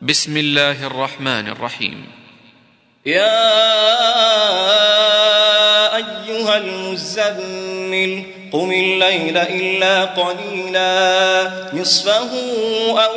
بسم الله الرحمن الرحيم. يا أيها المزمل قم الليل إلا قليلا نصفه أو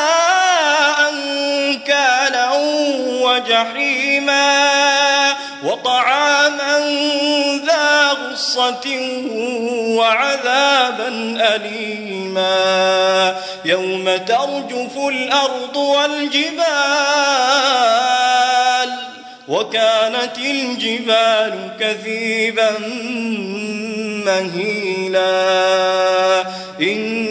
وجحيما وطعاما ذا غصة وعذابا أليما يوم ترجف الأرض والجبال وكانت الجبال كثيبا مهيلا إنا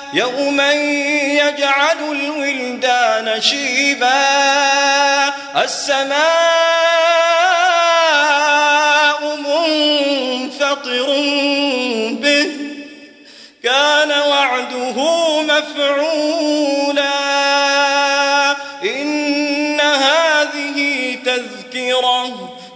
يوما يجعل الولدان شيبا. السماء منفطر به. كان وعده مفعولا. إن هذه تذكرة.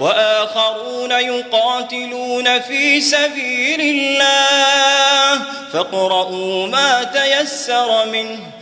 وآخرون يقاتلون في سبيل الله فاقرؤوا ما تيسر منه